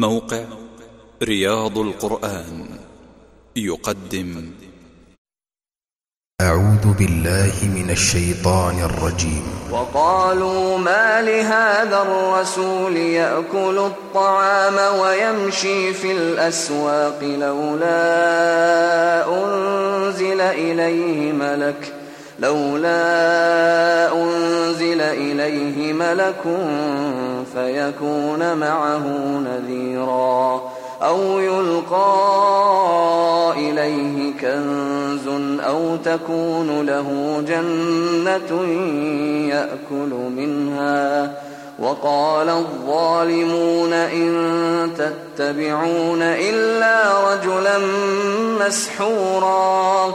موقع رياض القرآن يقدم. أعوذ بالله من الشيطان الرجيم. وقالوا ما لهذا الرسول يأكل الطعام ويمشي في الأسواق لولا أنزل إليه ملك لولا أنزل إليه ملك فيكون معه نذيرا أو يلقى إليه كنز أو تكون له جنة يأكل منها وقال الظالمون إن تتبعون إلا رجلا مسحورا